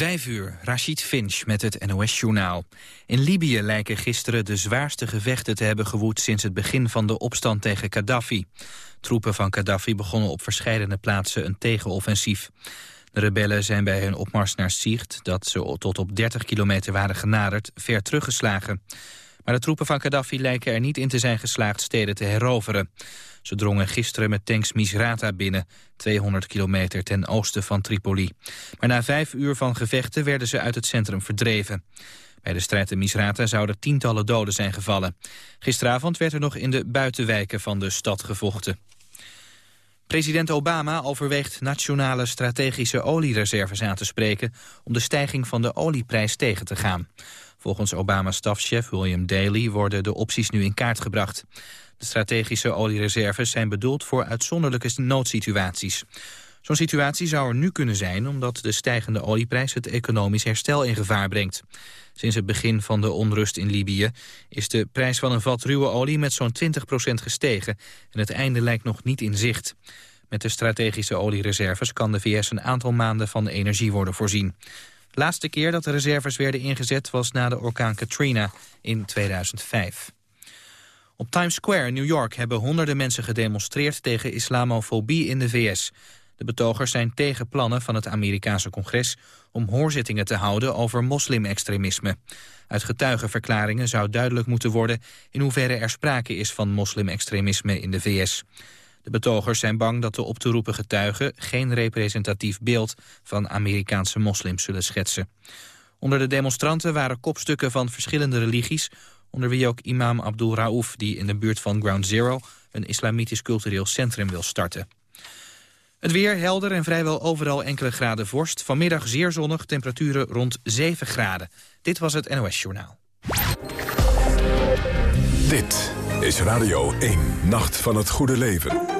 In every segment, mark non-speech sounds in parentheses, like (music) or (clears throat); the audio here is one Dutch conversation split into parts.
Vijf uur, Rashid Finch met het NOS-journaal. In Libië lijken gisteren de zwaarste gevechten te hebben gewoed... sinds het begin van de opstand tegen Gaddafi. Troepen van Gaddafi begonnen op verschillende plaatsen een tegenoffensief. De rebellen zijn bij hun opmars naar Sirte, dat ze tot op 30 kilometer waren genaderd, ver teruggeslagen. Maar de troepen van Gaddafi lijken er niet in te zijn geslaagd steden te heroveren. Ze drongen gisteren met tanks Misrata binnen, 200 kilometer ten oosten van Tripoli. Maar na vijf uur van gevechten werden ze uit het centrum verdreven. Bij de strijd in Misrata zouden tientallen doden zijn gevallen. Gisteravond werd er nog in de buitenwijken van de stad gevochten. President Obama overweegt nationale strategische oliereserves aan te spreken... om de stijging van de olieprijs tegen te gaan. Volgens Obama's stafchef William Daley worden de opties nu in kaart gebracht. De strategische oliereserves zijn bedoeld voor uitzonderlijke noodsituaties. Zo'n situatie zou er nu kunnen zijn omdat de stijgende olieprijs het economisch herstel in gevaar brengt. Sinds het begin van de onrust in Libië is de prijs van een vat ruwe olie met zo'n 20% gestegen en het einde lijkt nog niet in zicht. Met de strategische oliereserves kan de VS een aantal maanden van energie worden voorzien. De laatste keer dat de reserves werden ingezet was na de orkaan Katrina in 2005. Op Times Square in New York hebben honderden mensen gedemonstreerd tegen islamofobie in de VS. De betogers zijn tegen plannen van het Amerikaanse congres om hoorzittingen te houden over moslimextremisme. Uit getuigenverklaringen zou duidelijk moeten worden in hoeverre er sprake is van moslimextremisme in de VS. De betogers zijn bang dat de op te roepen getuigen geen representatief beeld van Amerikaanse moslims zullen schetsen. Onder de demonstranten waren kopstukken van verschillende religies, onder wie ook imam Abdul Raouf, die in de buurt van Ground Zero een islamitisch cultureel centrum wil starten. Het weer helder en vrijwel overal enkele graden vorst. Vanmiddag zeer zonnig, temperaturen rond 7 graden. Dit was het NOS Journaal. Dit is Radio 1, Nacht van het Goede Leven.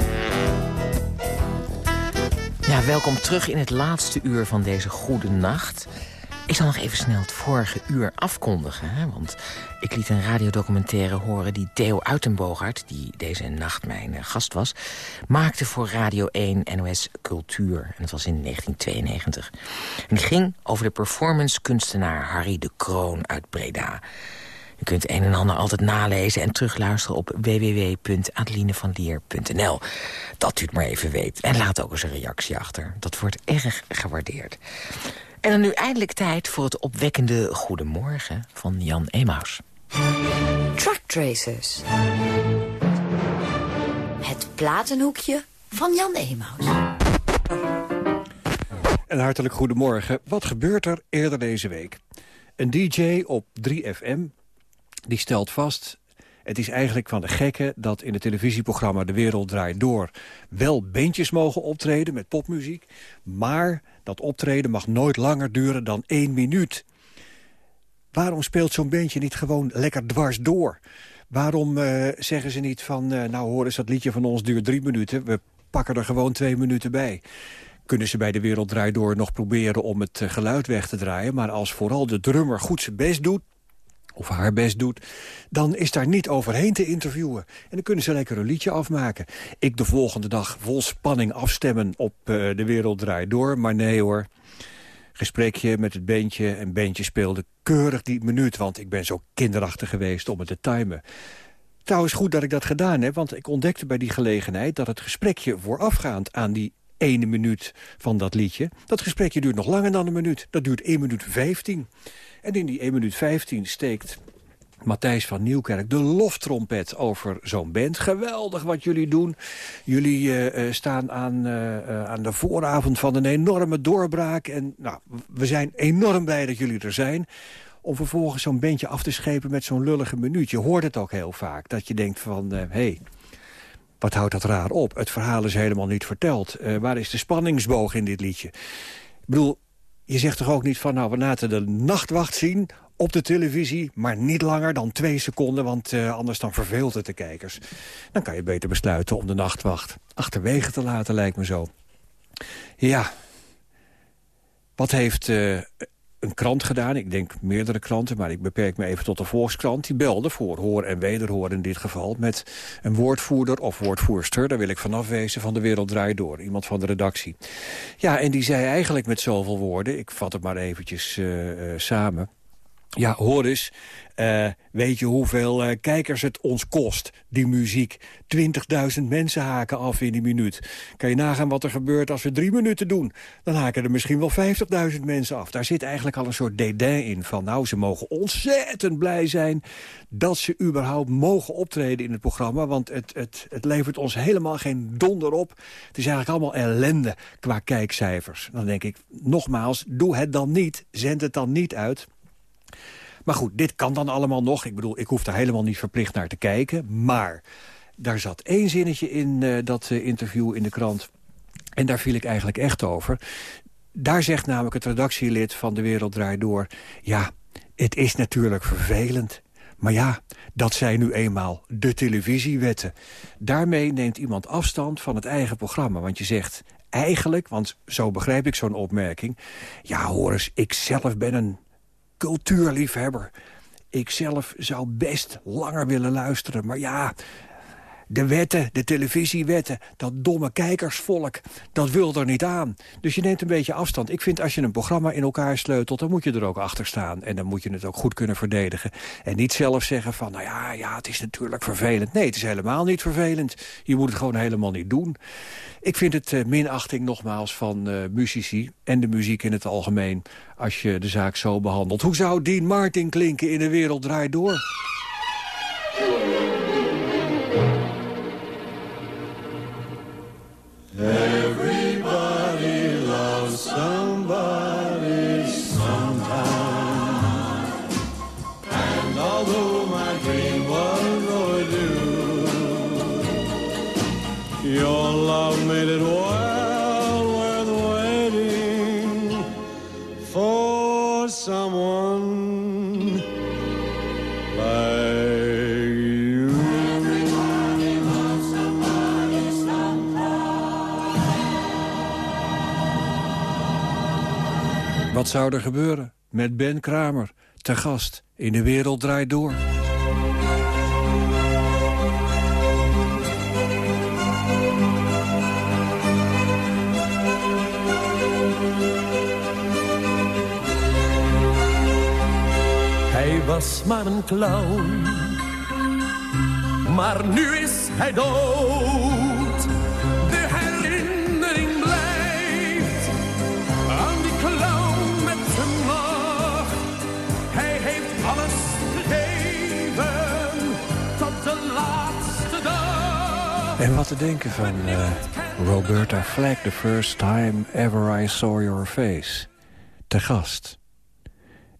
Ja, welkom terug in het laatste uur van deze goede nacht. Ik zal nog even snel het vorige uur afkondigen. Hè? Want ik liet een radiodocumentaire horen die Theo Uitenbogart... die deze nacht mijn eh, gast was... maakte voor Radio 1 NOS Cultuur. En dat was in 1992. En die ging over de performance-kunstenaar Harry de Kroon uit Breda. Je kunt een en ander altijd nalezen en terugluisteren op www.adelinevanlier.nl. Dat u het maar even weet. En laat ook eens een reactie achter. Dat wordt erg gewaardeerd. En dan nu eindelijk tijd voor het opwekkende Goedemorgen van Jan Emaus. Truck Tracers. Het platenhoekje van Jan Emaus. Een hartelijk goedemorgen. Wat gebeurt er eerder deze week? Een DJ op 3FM die stelt vast... Het is eigenlijk van de gekke dat in het televisieprogramma De Wereld Draait Door... wel bandjes mogen optreden met popmuziek... maar dat optreden mag nooit langer duren dan één minuut. Waarom speelt zo'n bandje niet gewoon lekker dwars door? Waarom uh, zeggen ze niet van, uh, nou hoor eens, dat liedje van ons duurt drie minuten. We pakken er gewoon twee minuten bij. Kunnen ze bij De Wereld Draait Door nog proberen om het uh, geluid weg te draaien. Maar als vooral de drummer goed zijn best doet of haar best doet, dan is daar niet overheen te interviewen. En dan kunnen ze lekker een liedje afmaken. Ik de volgende dag vol spanning afstemmen op uh, De Wereld Draait Door, maar nee hoor. Gesprekje met het bandje en bandje speelde keurig die minuut... want ik ben zo kinderachtig geweest om het te timen. Trouwens goed dat ik dat gedaan heb, want ik ontdekte bij die gelegenheid... dat het gesprekje voorafgaand aan die ene minuut van dat liedje... dat gesprekje duurt nog langer dan een minuut. Dat duurt 1 minuut 15. En in die 1 minuut 15 steekt Matthijs van Nieuwkerk, de loftrompet over zo'n band. Geweldig wat jullie doen. Jullie uh, staan aan, uh, aan de vooravond van een enorme doorbraak. En nou, we zijn enorm blij dat jullie er zijn. Om vervolgens zo'n bandje af te schepen met zo'n lullige minuut. Je hoort het ook heel vaak. Dat je denkt van, hé, hey, wat houdt dat raar op? Het verhaal is helemaal niet verteld. waar is de spanningsboog in dit liedje? Ik bedoel, je zegt toch ook niet van, nou, we laten de nachtwacht zien op de televisie, maar niet langer dan twee seconden... want uh, anders dan verveelt het de kijkers. Dan kan je beter besluiten om de nachtwacht achterwege te laten, lijkt me zo. Ja, wat heeft uh, een krant gedaan? Ik denk meerdere kranten, maar ik beperk me even tot de Volkskrant. Die belde voor hoor en wederhoor in dit geval... met een woordvoerder of woordvoerster, daar wil ik vanaf wezen... van de Wereld Draait Door, iemand van de redactie. Ja, en die zei eigenlijk met zoveel woorden... ik vat het maar eventjes uh, samen... Ja, hoor eens, uh, weet je hoeveel uh, kijkers het ons kost, die muziek? 20.000 mensen haken af in die minuut. Kan je nagaan wat er gebeurt als we drie minuten doen? Dan haken er misschien wel 50.000 mensen af. Daar zit eigenlijk al een soort dédain in van... nou, ze mogen ontzettend blij zijn dat ze überhaupt mogen optreden in het programma... want het, het, het levert ons helemaal geen donder op. Het is eigenlijk allemaal ellende qua kijkcijfers. Dan denk ik, nogmaals, doe het dan niet. Zend het dan niet uit... Maar goed, dit kan dan allemaal nog. Ik bedoel, ik hoef daar helemaal niet verplicht naar te kijken. Maar daar zat één zinnetje in uh, dat uh, interview in de krant. En daar viel ik eigenlijk echt over. Daar zegt namelijk het redactielid van De Wereld Draait Door... ja, het is natuurlijk vervelend. Maar ja, dat zijn nu eenmaal de televisiewetten. Daarmee neemt iemand afstand van het eigen programma. Want je zegt eigenlijk, want zo begrijp ik zo'n opmerking... ja, hoor eens, ik zelf ben een cultuurliefhebber. Ik zelf zou best langer willen luisteren, maar ja... De wetten, de televisiewetten, dat domme kijkersvolk, dat wil er niet aan. Dus je neemt een beetje afstand. Ik vind als je een programma in elkaar sleutelt, dan moet je er ook achter staan. En dan moet je het ook goed kunnen verdedigen. En niet zelf zeggen van, nou ja, ja het is natuurlijk vervelend. Nee, het is helemaal niet vervelend. Je moet het gewoon helemaal niet doen. Ik vind het uh, minachting nogmaals van uh, muzici en de muziek in het algemeen... als je de zaak zo behandelt. Hoe zou Dean Martin klinken in de wereld draait door? Wat zou er gebeuren met Ben Kramer, te gast in De Wereld Draait Door? Hij was maar een clown, maar nu is hij dood. Wat te denken van uh, Roberta Flack, The First Time Ever I Saw Your Face. Te gast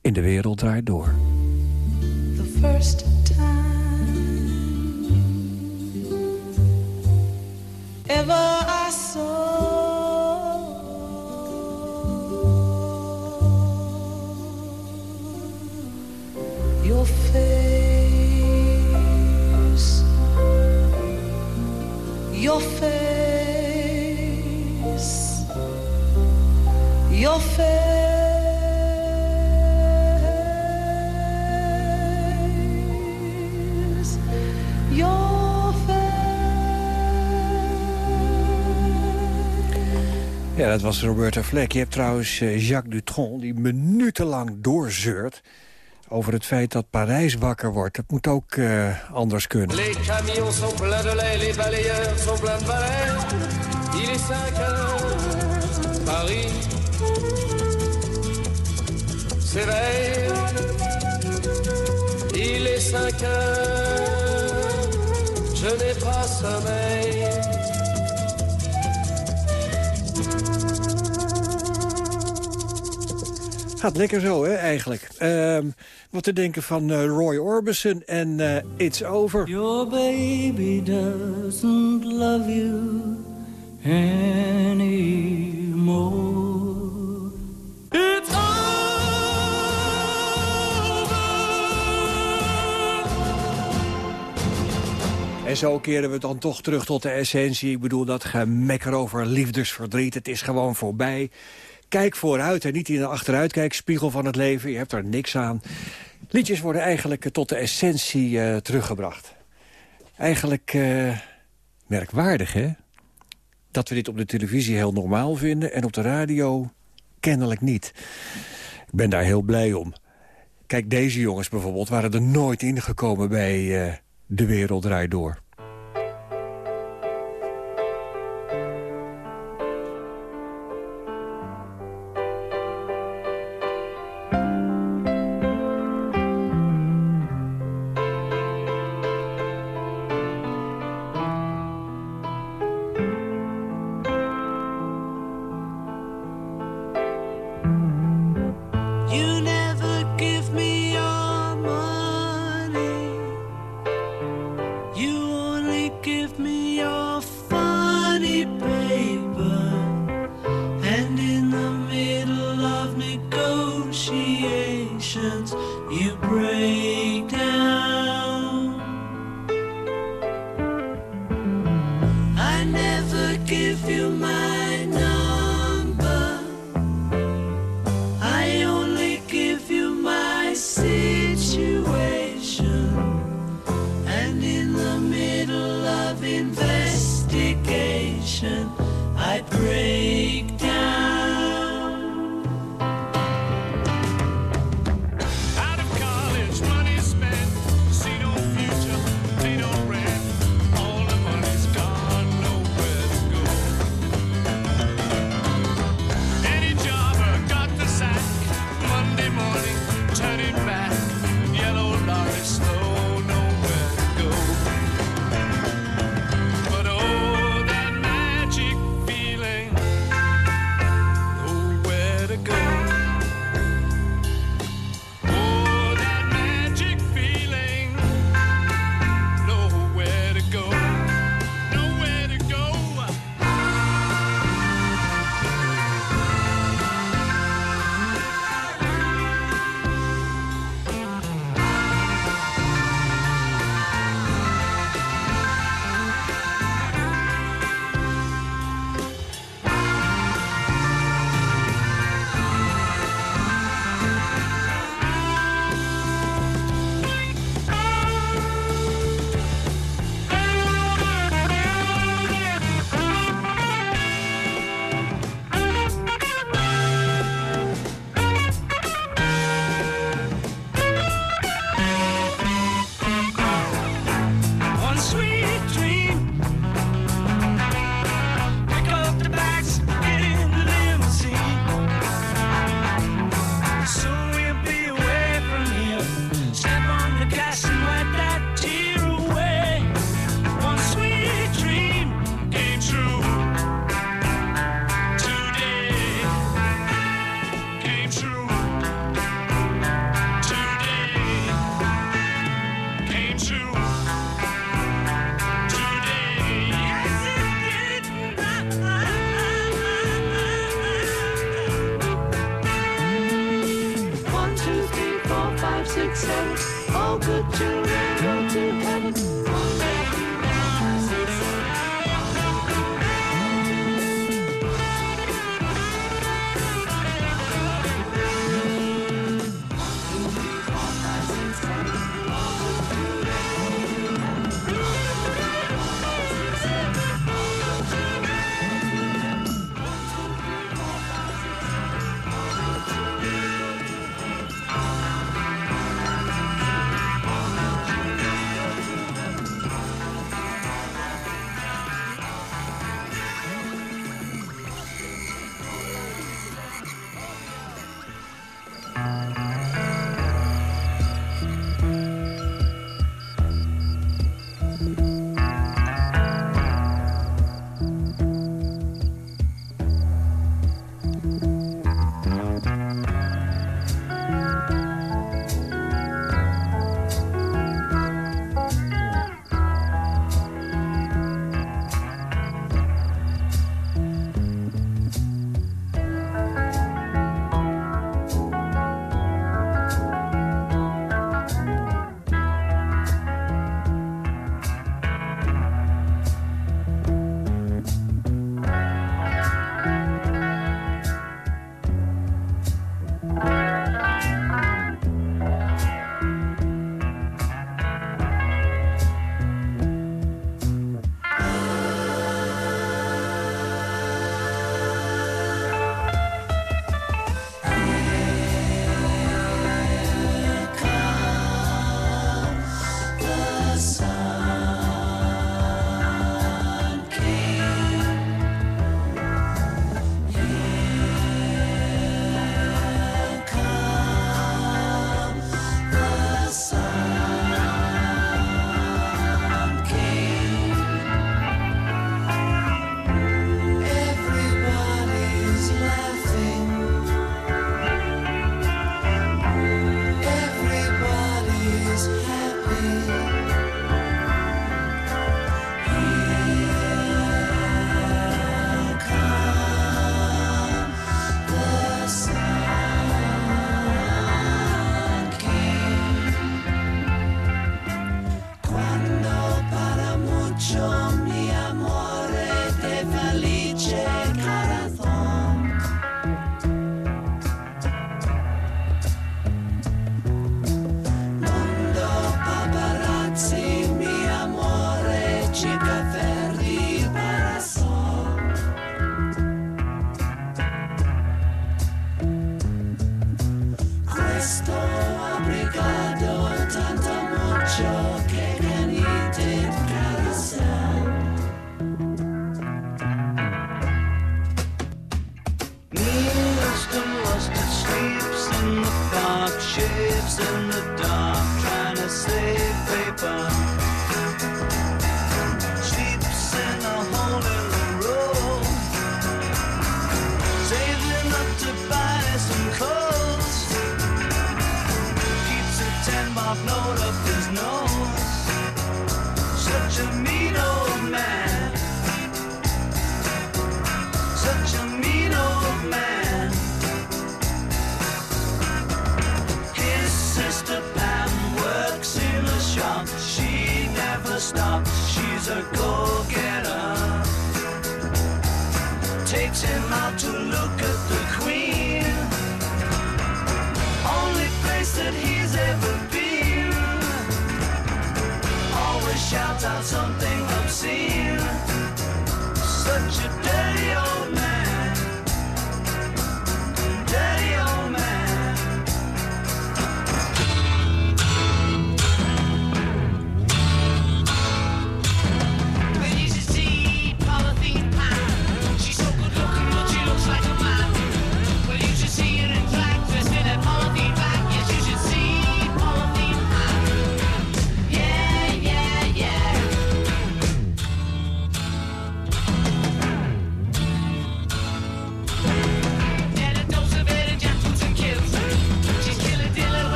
in De Wereld Draait Door. The first dat was Roberta Fleck. Je hebt trouwens eh, Jacques Dutronc, die minutenlang doorzeurt... over het feit dat Parijs wakker wordt. Dat moet ook uh, anders kunnen. Les camions sont pleins de lait, les balayeurs sont pleins de balais. Il est 5 heures, Paris s'éveille. Il est 5 heures, je n'ai pas sommeil. Gaat lekker zo, hè, eigenlijk. Uh, wat te denken van uh, Roy Orbison en uh, It's Over. Your baby doesn't love you anymore. It's En zo keren we dan toch terug tot de essentie. Ik bedoel, dat gemekker over liefdesverdriet, het is gewoon voorbij. Kijk vooruit en niet in de achteruitkijkspiegel van het leven. Je hebt er niks aan. Liedjes worden eigenlijk tot de essentie uh, teruggebracht. Eigenlijk uh, merkwaardig, hè? Dat we dit op de televisie heel normaal vinden... en op de radio kennelijk niet. Ik ben daar heel blij om. Kijk, deze jongens bijvoorbeeld waren er nooit ingekomen bij De Wereld Draait Door.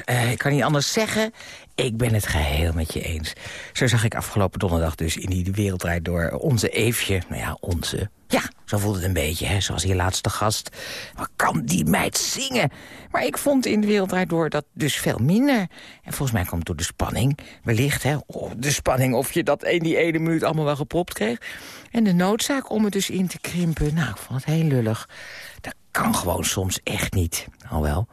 Eh, ik kan niet anders zeggen. Ik ben het geheel met je eens. Zo zag ik afgelopen donderdag dus in die wereldrijd door onze Eefje. Nou ja, onze. Ja, zo voelde het een beetje, hè? zoals hier laatste gast. Wat kan die meid zingen? Maar ik vond in de wereldrijd door dat dus veel minder. En volgens mij komt door de spanning, wellicht, hè? Oh, de spanning of je dat in die ene minuut allemaal wel gepropt kreeg. En de noodzaak om het dus in te krimpen, nou, ik vond het heel lullig. Dat kan gewoon soms echt niet. Al wel.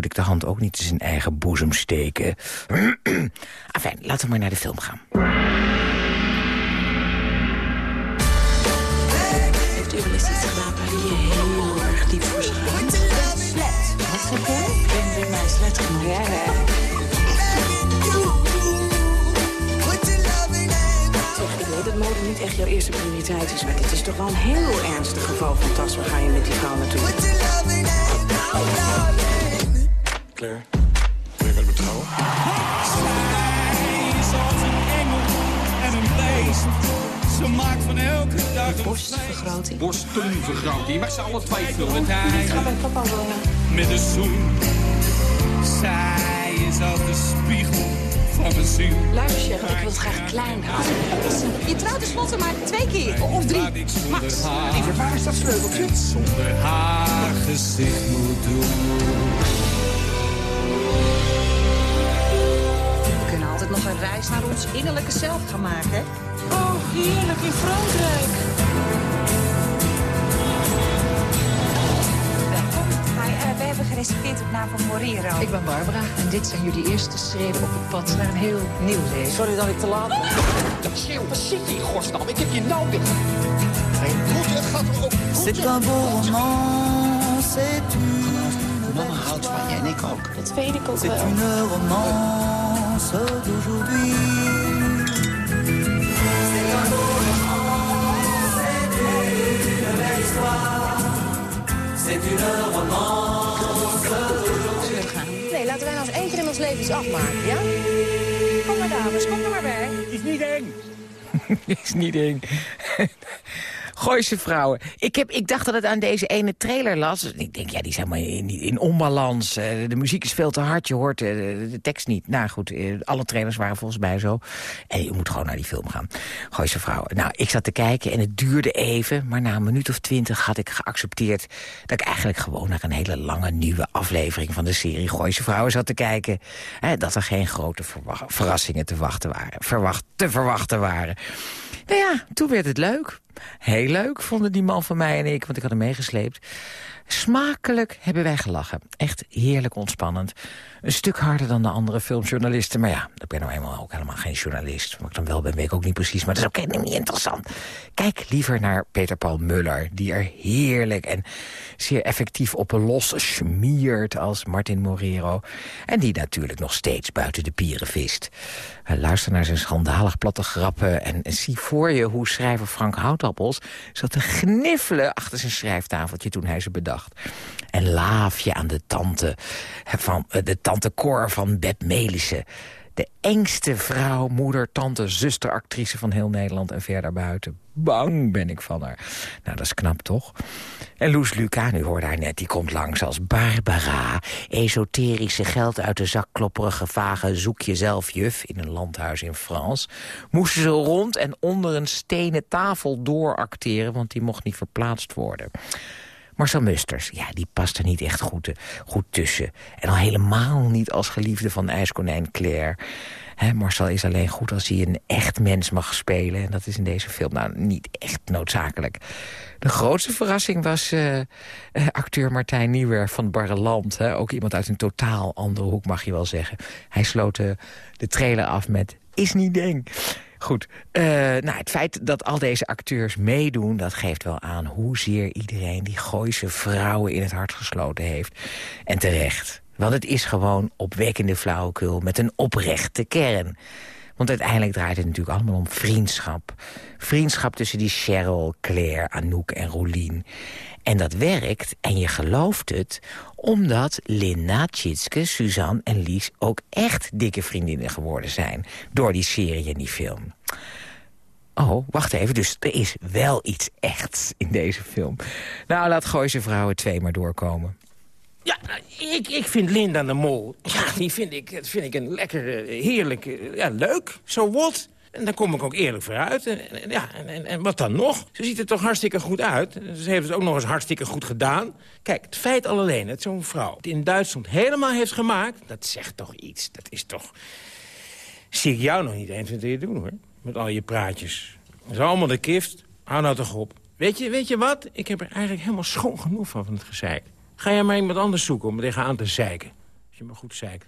Moet ik de hand ook niet in zijn eigen boezem steken? (clears throat) Afijn, laten we maar naar de film gaan. Heeft Ulysses die je heel erg diep verschijnt. Slet. Wat zeg je? Ik ben weer mijn nou ik weet dat mode niet echt jouw eerste prioriteit is, maar dit is toch wel een heel ernstig geval van Tas. Waar ga je met die vrouw naartoe? Claire, wil je met me trouwen? Zij is als een engel en een beest. Ze maakt van elke dag een Borstvergroting. Borstenvergroting. Maar ze alle twee veel. met hij. Ik ga bij papa wonen. Met een zoen. Zij is als de spiegel van mijn ziel. Luister, chef, ik wil het graag klein houden. Je trouwt tenslotte maar twee keer. Of drie. Max, haar, lieverd, waar is dat sleuteltje? zonder haar gezicht moet doen. Nog een reis naar ons innerlijke zelf gaan maken. Oh, heerlijk in Frankrijk. Hi, eh, we hebben gereserveerd op naam van Morero. Ik ben Barbara en dit zijn jullie eerste schreden op het pad naar een heel nieuw leven. Sorry dat ik te laat ben. Dat scheelt, waar zit je in godsnaam? Ik heb je nodig. C'est un beau roman, c'est une Mama houdt van je en ik ook. Dat weet ik ook C'est wel. une romance d'aujourd'hui. C'est un beau roman, c'est une belle histoire. C'est une romance d'aujourd'hui. Nee, laten wij nou eens één keer in ons leven iets afmaken, ja? Kom maar dames, kom er maar bij. Is niet eng. (laughs) is niet eng. Gooise vrouwen. Ik, heb, ik dacht dat het aan deze ene trailer las. Ik denk, ja, die is helemaal in, in onbalans. Eh, De muziek is veel te hard, je hoort eh, de, tekst niet. Nou goed, eh, alle trailers waren volgens mij zo. En je moet gewoon naar die film gaan. Gooise vrouwen. Nou, ik zat te kijken en het duurde even. Maar na een minuut of twintig had ik geaccepteerd... dat ik eigenlijk gewoon naar een hele lange nieuwe aflevering... van de serie Gooise vrouwen zat te kijken. Dat er geen grote verrassingen te, wachten waren, verwacht, te verwachten waren. Nou ja, toen werd het leuk. Heel leuk vonden die man van mij en ik, want ik had hem meegesleept. Smakelijk hebben wij gelachen. Echt heerlijk ontspannend. Een stuk harder dan de andere filmjournalisten. Maar ja, ik ben nou eenmaal ook helemaal geen journalist. Wat ik dan wel ben, weet ik ook niet precies. Maar dat is ook helemaal niet interessant. Kijk liever naar Peter Paul Muller. Die er heerlijk en zeer effectief op los schmiert als Martin Morero. En die natuurlijk nog steeds buiten de pieren vist. Luister naar zijn schandalig platte grappen. En, en zie voor je hoe schrijver Frank Houtappels zat te gniffelen achter zijn schrijftafeltje toen hij ze bedacht. En laaf je aan de tante van eh, de tante Cor van Beb Melissen. De engste vrouw, moeder, tante, zuster, actrice van heel Nederland en ver daarbuiten. Bang ben ik van haar. Nou, dat is knap, toch? En Loes Luca, nu hoorde haar net, die komt langs als Barbara. Esoterische geld uit de zak klopperige vage zoek jezelf juf in een landhuis in Frans. Moesten ze rond en onder een stenen tafel dooracteren, want die mocht niet verplaatst worden. Marcel Musters, ja, die past er niet echt goed, eh, goed tussen. En al helemaal niet als geliefde van ijskonijn Claire. Marcel is alleen goed als hij een echt mens mag spelen. En dat is in deze film nou niet echt noodzakelijk. De grootste verrassing was eh, eh, acteur Martijn Nieuwer van Barreland. Hè? Ook iemand uit een totaal andere hoek, mag je wel zeggen. Hij sloot de trailer af met Is niet ding. Goed, eh, nou, het feit dat al deze acteurs meedoen... dat geeft wel aan hoezeer iedereen die Gooise vrouwen in het hart gesloten heeft. En terecht, want het is gewoon opwekkende flauwekul met een oprechte kern. Want uiteindelijk draait het natuurlijk allemaal om vriendschap. Vriendschap tussen die Cheryl, Claire, Anouk en Rolien. En dat werkt, en je gelooft het... omdat Linda, Tjitske, Suzanne en Lies ook echt dikke vriendinnen geworden zijn... door die serie en die film. Oh, wacht even, dus er is wel iets echts in deze film. Nou, laat Gooise Vrouwen twee maar doorkomen. Ja, nou, ik, ik vind Linda de Mol, ja, die vind ik, vind ik een lekker, eh, heerlijk, eh, ja, leuk, zo wat. En daar kom ik ook eerlijk voor uit. En, ja, en, en, wat dan nog? Ze ziet er toch hartstikke goed uit. Ze heeft het ook nog eens hartstikke goed gedaan. Kijk, het feit al alleen dat zo'n vrouw het in Duitsland helemaal heeft gemaakt... dat zegt toch iets. Dat is toch... Zie ik jou nog niet eens wat je doen, hoor. Met al je praatjes. Dat is allemaal de kift. Hou nou toch op. Weet je, weet je wat? Ik heb er eigenlijk helemaal schoon genoeg van, van het gezeik. Ga jij maar iemand anders zoeken om me tegenaan te zeiken. Als je me goed zeikt.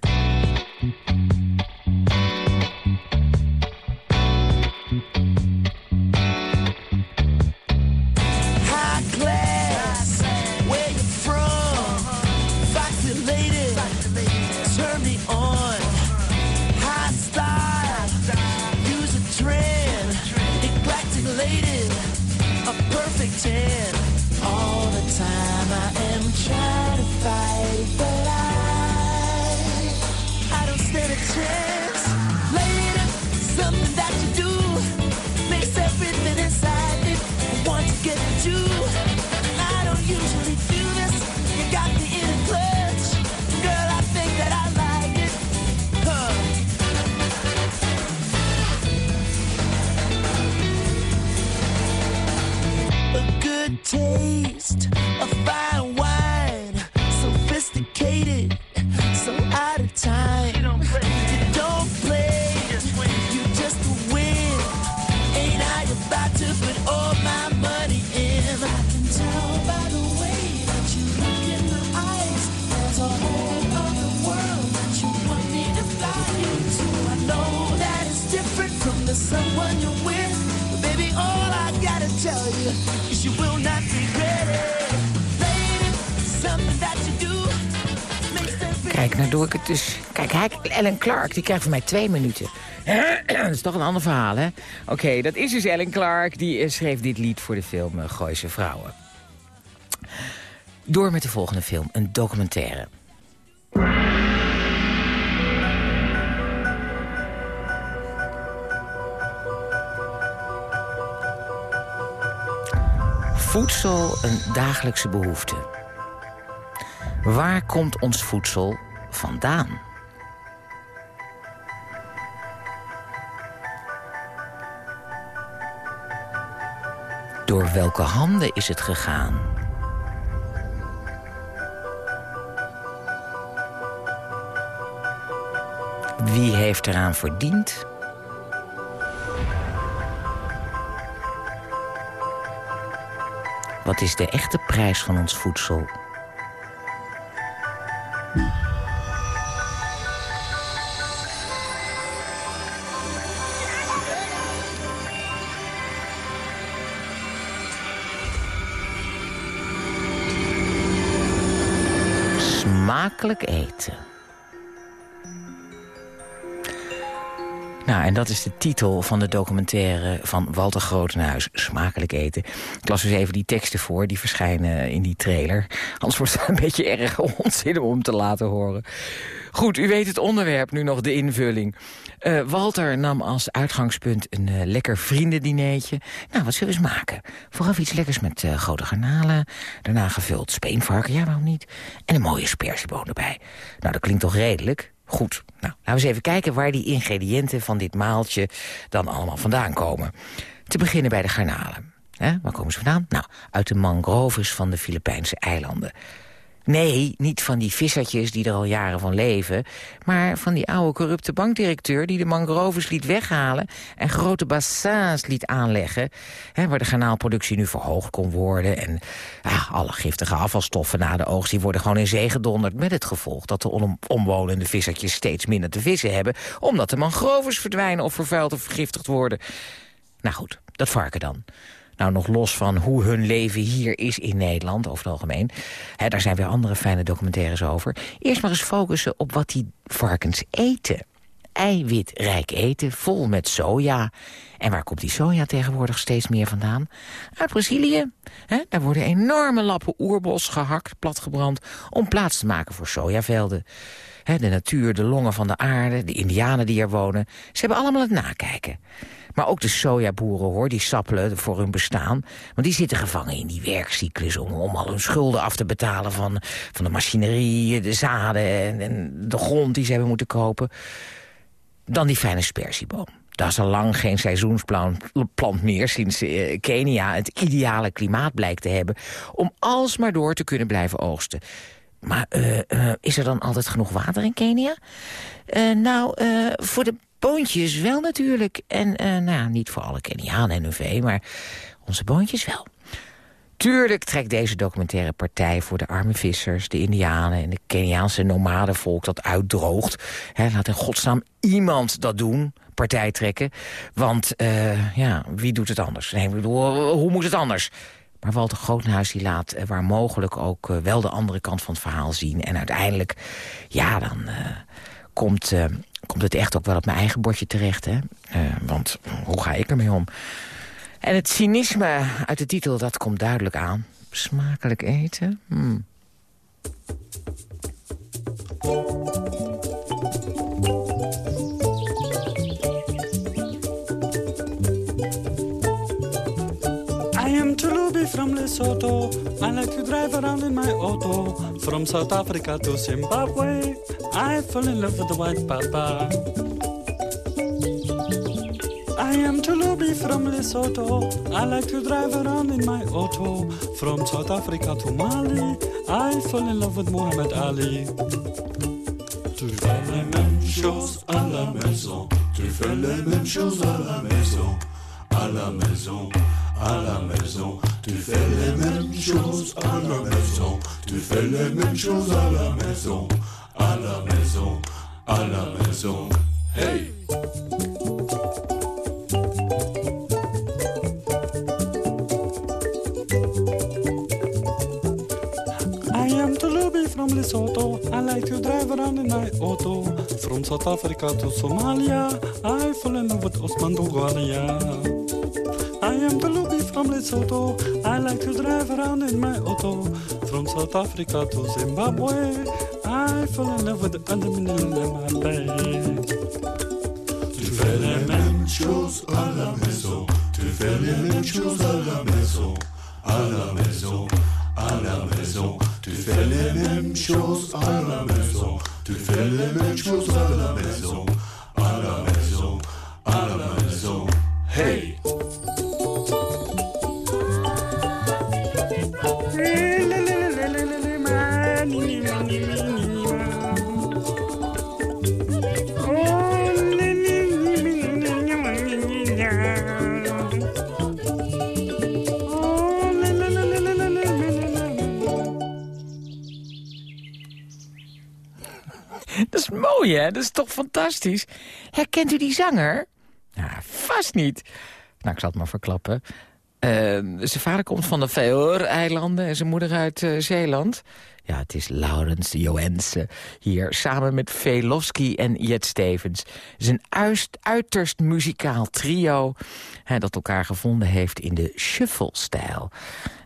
Clark, die krijgt van mij twee minuten. (clears throat) dat is toch een ander verhaal, hè? Oké, dat is dus Ellen Clark. Die eh, schreef dit lied voor de film eh, Gooise Vrouwen. Door met de volgende film, een documentaire. Voedsel een dagelijkse behoefte. Waar komt ons voedsel vandaan? Door welke handen is het gegaan? Wie heeft eraan verdiend? Wat is de echte prijs van ons voedsel? Smakelijk eten. Nou, en dat is de titel van de documentaire van Walter Grotenhuis, Smakelijk eten. Ik las dus even die teksten voor, die verschijnen in die trailer. Anders wordt het een beetje erg onzin om te laten horen. Goed, u weet het onderwerp, nu nog de invulling. Eh, Walter nam als uitgangspunt een eh, lekker vriendendineetje. Nou, wat zullen we eens maken? Vooraf iets lekkers met eh, grote garnalen. Daarna gevuld speenvarken, ja, waarom niet? En een mooie spersieboon erbij. Nou, dat klinkt toch redelijk? Goed, nou, laten we eens even kijken waar die ingrediënten van dit maaltje dan allemaal vandaan komen. Te beginnen bij de garnalen. Waar komen ze vandaan? Nou, uit de mangroves van de Filipijnse eilanden. Nee, niet van die vissertjes die er al jaren van leven... maar van die oude corrupte bankdirecteur... die de mangroves liet weghalen en grote bassins liet aanleggen... Hè, waar de garnaalproductie nu verhoogd kon worden... en alle giftige afvalstoffen na de oogst... die worden gewoon in zee gedonderd... met het gevolg dat de om omwonende vissertjes steeds minder te vissen hebben... omdat de mangroves verdwijnen of vervuild of vergiftigd worden. Nou goed, dat varken dan. Nou, nog los van hoe hun leven hier is in Nederland, over het algemeen. Daar zijn weer andere fijne documentaires over. Eerst maar eens focussen op wat die varkens eten. Eiwitrijk eten, vol met soja. En waar komt die soja tegenwoordig steeds meer vandaan? Uit Brazilië. Daar worden enorme lappen oerbos gehakt, platgebrand... om plaats te maken voor sojavelden. De natuur, de longen van de aarde, de indianen die er wonen... ze hebben allemaal het nakijken. Maar ook de sojaboeren, hoor, die sappelen voor hun bestaan. Want die zitten gevangen in die werkcyclus... om, om al hun schulden af te betalen van, van de machinerie, de zaden... En, en de grond die ze hebben moeten kopen. Dan die fijne spersieboom. Dat is al lang geen seizoensplant meer... sinds eh, Kenia het ideale klimaat blijkt te hebben... om alsmaar door te kunnen blijven oogsten. Maar uh, uh, is er dan altijd genoeg water in Kenia? Uh, nou, voor de boontjes wel natuurlijk. En nou ja, niet voor alle Kenianen en hun maar onze boontjes wel. Tuurlijk trekt deze documentaire partij voor de arme vissers, de indianen... en de Keniaanse nomadenvolk dat uitdroogt. Laat in godsnaam iemand dat doen, partij trekken. Want, ja, wie doet het anders? Nee, hoe moet het anders? Maar Walter Groothuis die laat uh, waar mogelijk ook uh, wel de andere kant van het verhaal zien. En uiteindelijk, ja, dan uh, komt, komt het echt ook wel op mijn eigen bordje terecht. Hè? want hoe ga ik ermee om? En het cynisme uit de titel, dat komt duidelijk aan. Smakelijk eten? Hmm. Tulubi from Lesotho. I like to drive around in my auto. From South Africa to Zimbabwe, I fell in love with the white papa. I am Tulubi from Lesotho. I like to drive around in my auto. From South Africa to Mali, I fall in love with Muhammad Ali. Tu fais les mêmes choses à la maison. Tu fais les mêmes choses à la maison. À la maison, à la maison. Tu fais les mêmes choses à la maison. Tu fais les mêmes choses à la maison. À la maison, à la maison. Hey! I am Tulubi from Lesotho. I like to drive around in my auto. From South Africa to Somalia, I fall in love with Osman Dougalia. I am from Lesotho. I like to drive around in my auto. From South Africa to Zimbabwe, I fall in love with Andaminilemabe. Tu fais les mêmes choses à la maison. Tu fais les mêmes choses à la maison. À la maison, à la maison. Tu fais les mêmes choses à la maison. Tu fais les mêmes choses à la maison. Is toch fantastisch? Herkent u die zanger? Ja, vast niet. Nou, ik zal het maar verklappen. Eh, zijn vader komt van de Feroe-eilanden en zijn moeder uit eh, Zeeland. Ja, het is Laurens Johansen hier samen met Velofsky en Jet Stevens. Het is een uist, uiterst muzikaal trio hè, dat elkaar gevonden heeft in de shuffle-stijl.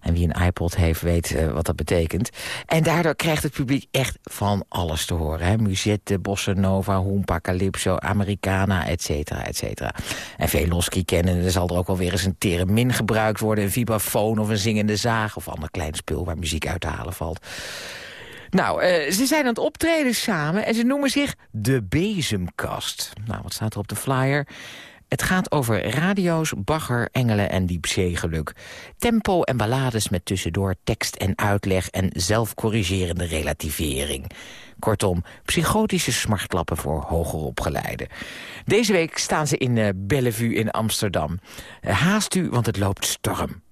En wie een iPod heeft weet eh, wat dat betekent. En daardoor krijgt het publiek echt van alles te horen. Hè. Musette, bossa nova, hoompa, calypso, americana, et cetera, et cetera. En Velosky kennen, er zal er ook wel weer eens een theremin gebruikt worden... een vibrafoon of een zingende zaag of ander klein spul waar muziek uit te halen valt. Nou, eh, ze zijn aan het optreden samen en ze noemen zich de Bezemkast. Nou, wat staat er op de flyer? Het gaat over radio's, bagger, engelen en diepzeegeluk. Tempo en ballades met tussendoor tekst en uitleg... en zelfcorrigerende relativering. Kortom, psychotische smartklappen voor hoger opgeleiden. Deze week staan ze in uh, Bellevue in Amsterdam. Uh, haast u, want het loopt storm.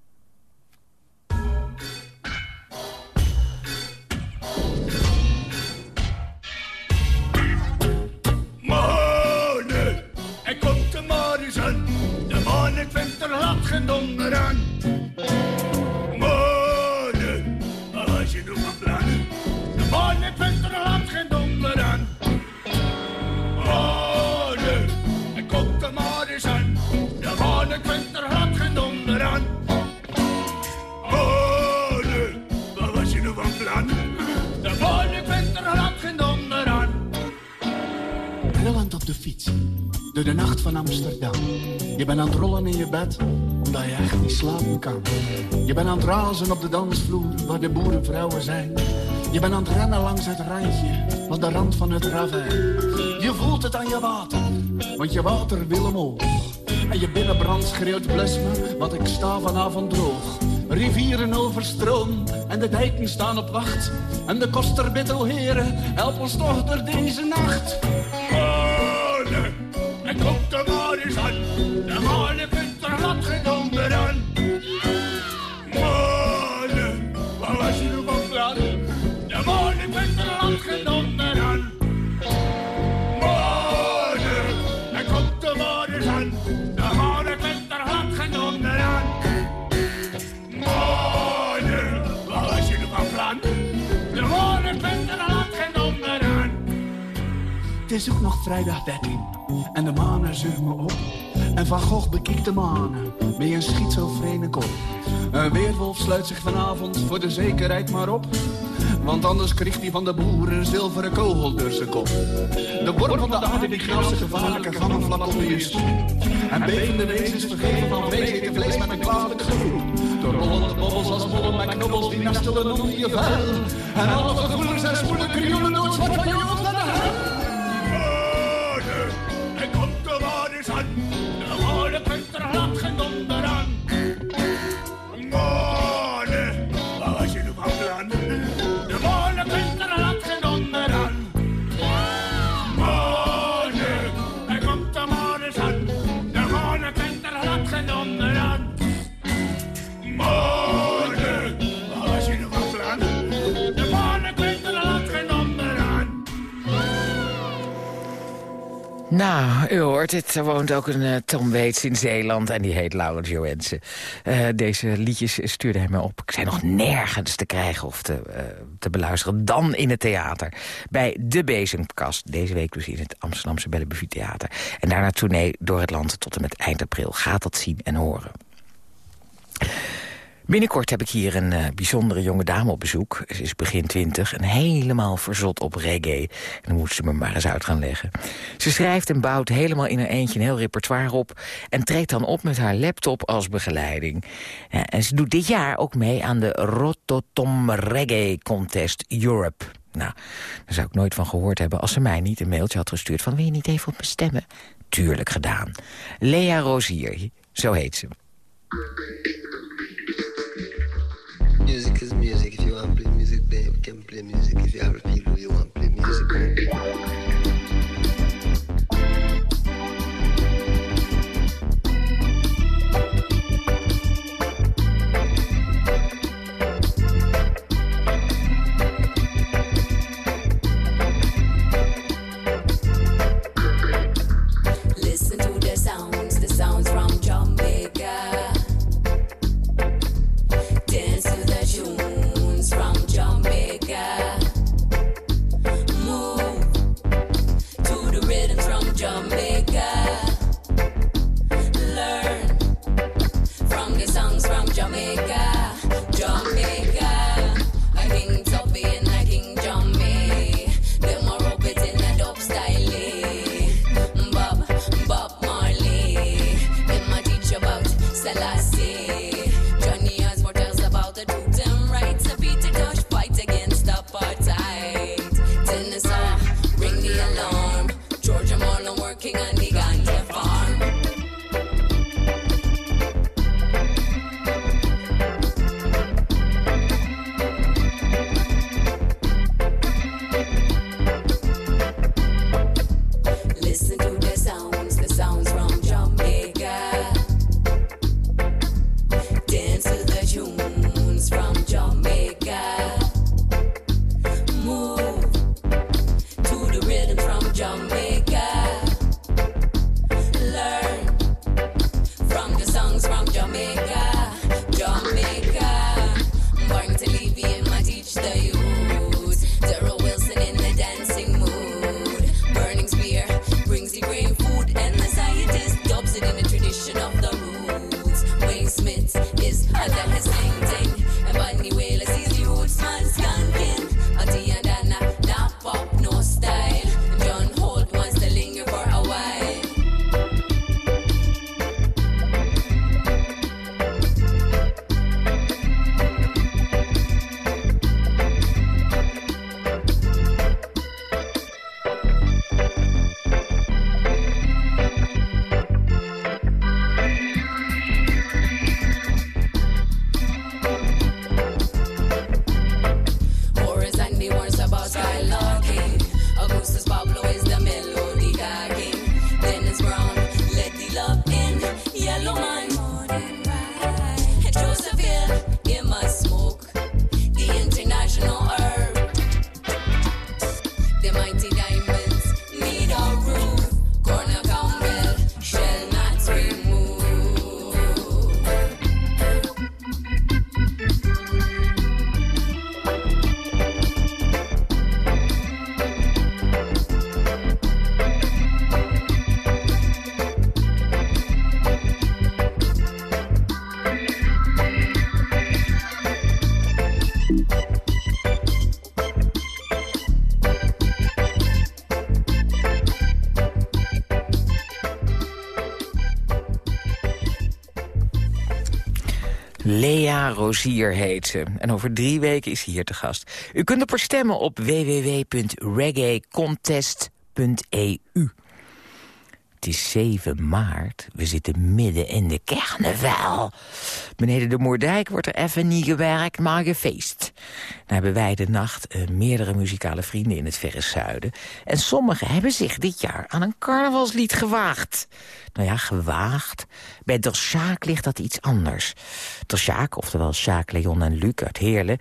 Er lat geen donder aan. Mannen, als je doet van plan. De ik vind er geen donder aan. Er komt er maar eens aan. De ik vind er geen donder aan. Wat was je nu van plan? De man, ik vind er geen donder aan. Rillend op de fiets, door de nacht van Amsterdam. Je bent aan het rollen in je bed, omdat je echt niet slapen kan. Je bent aan het razen op de dansvloer, waar de boerenvrouwen zijn. Je bent aan het rennen langs het randje, van de rand van het ravijn. Je voelt het aan je water, want je water wil omhoog. En je binnenbrand schreeuwt bless want ik sta vanavond droog. Rivieren overstroom en de dijken staan op wacht. En de koster bidt, heren, help ons toch door deze nacht. Komt er maar eens aan. De mannen vindt er wat geen donder aan. Mannen, waar was je nu van plan? De mannen vindt er wat geen donder aan. Mannen, en komt er maar eens aan. De mannen vindt er wat geen donder aan. Mannen, waar was je nu van plan? De mannen vindt er wat geen donder aan. Het is ook nog vrijdag 13 en de manen zucht me op. En Van Gogh bekijkt de manen met een schizofrene kop. Een weerwolf sluit zich vanavond voor de zekerheid maar op. Want anders kreeg hij van de boeren een zilveren kogel door zijn kop. De worm van de aarde die knalse gevaarlijke onder je stoel. En bevende wezens vergeven van vlees eten vlees met een kwalijk gevoel. De rollende bobbels als bollen met knobbels die nestelen onder je vuil. En alle gevoelens en spoelen krioelen noodzwart van je Nou, u hoort het. Er woont ook een eh, Tom Waits in Zeeland en die heet Laurens Joensen. Eh, deze liedjes stuurde hij me op. Ik zijn nog nergens te krijgen of te, eh, te beluisteren dan in het theater. Bij De Bezemkast. Deze week dus in het Amsterdamse Bellevue Theater. En daarna tournee door het land tot en met eind april. Gaat dat zien en horen. Binnenkort heb ik hier een eh, bijzondere jonge dame op bezoek. Ze is begin twintig en helemaal verzot op reggae. En dan moet ze me maar eens uit gaan leggen. Ze schrijft en bouwt helemaal in haar eentje een heel repertoire op... en treedt dan op met haar laptop als begeleiding. En ze doet dit jaar ook mee aan de Rototom Reggae Contest Europe. Nou, daar zou ik nooit van gehoord hebben als ze mij niet een mailtje had gestuurd... van wil je niet even op me stemmen? Tuurlijk gedaan. Lea Rozier, zo heet ze. Lea Rozier heet ze. En over drie weken is ze hier te gast. U kunt haar stemmen op www.reggaecontest.eu. Het is 7 maart. We zitten midden in de carnaval. Beneden de Moerdijk wordt er even niet gewerkt, maar gefeest. Dan hebben wij de nacht eh, meerdere muzikale vrienden in het verre zuiden. En sommigen hebben zich dit jaar aan een carnavalslied gewaagd. Nou ja, gewaagd. Bij Der Sjaak ligt dat iets anders. Der Sjaak, oftewel Sjaak, Leon en Luc uit Heerlen...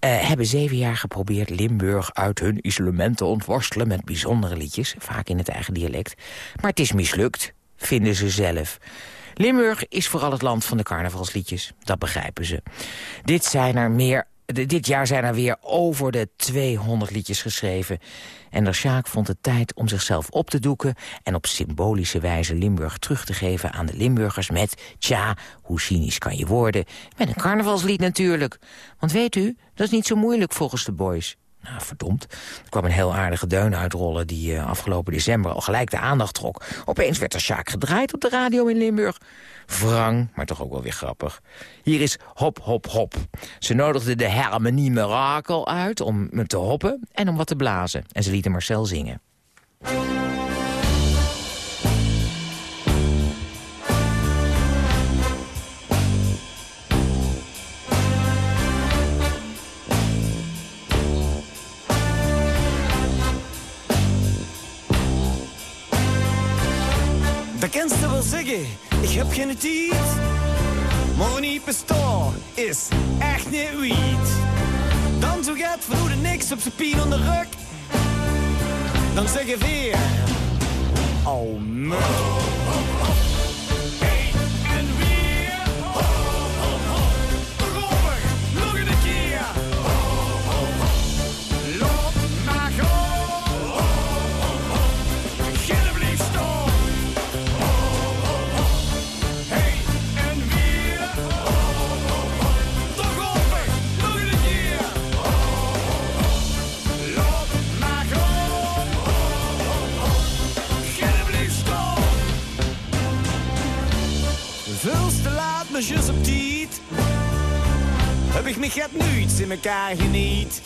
eh, hebben zeven jaar geprobeerd Limburg uit hun isolement te ontworstelen... met bijzondere liedjes, vaak in het eigen dialect. Maar het is mislukt, vinden ze zelf. Limburg is vooral het land van de carnavalsliedjes, dat begrijpen ze. Dit, zijn er meer, dit jaar zijn er weer over de 200 liedjes geschreven. En de Sjaak vond het tijd om zichzelf op te doeken... en op symbolische wijze Limburg terug te geven aan de Limburgers... met, tja, hoe cynisch kan je worden? Met een carnavalslied natuurlijk. Want weet u, dat is niet zo moeilijk volgens de boys. Nou, verdomd. Er kwam een heel aardige deun uitrollen die uh, afgelopen december al gelijk de aandacht trok. Opeens werd er Sjaak gedraaid op de radio in Limburg. Wrang, maar toch ook wel weer grappig. Hier is Hop Hop Hop. Ze nodigde de Harmonie Mirakel uit om me te hoppen en om wat te blazen. En ze lieten Marcel zingen. Ze wel zeggen, ik heb geen tijd. Niet bestoor is echt niet wiet. Dan zo gaat vroeger niks op zijn pien onder rug. Dan zeggen weer, oh man. In elkaar geniet.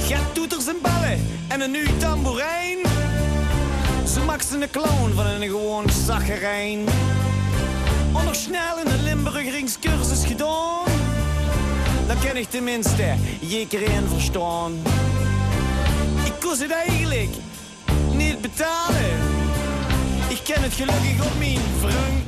Get toeters en ballen en een nieuw tamboerijn. Ze maakt een clown van een gewoon zaggerijn. Nog snel in de Limburgeringscursus gedaan. Dan ken ik tenminste in verstaan. Ik kost het eigenlijk niet betalen. Ik ken het gelukkig op mijn wrang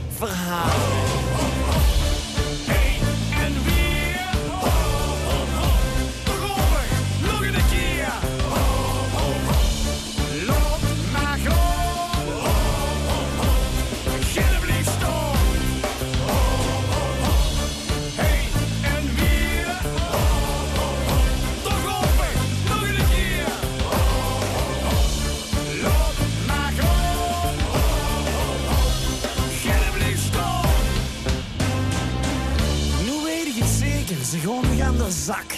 de zak.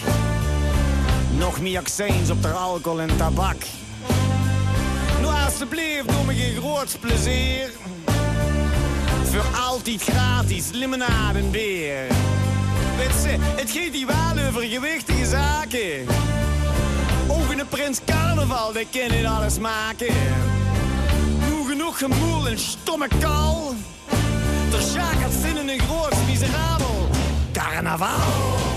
Nog meer accijns op de alcohol en tabak. Nou, alsjeblieft, doe me geen groot plezier. Voor altijd gratis, limonade en beer. Weet ze, het gaat hier wel over gewichtige zaken. Ook een prins carnaval, die kan alles maken. Nu genoeg gemoel en stomme kal. De Sjaak had zin in een groot miserabel carnaval.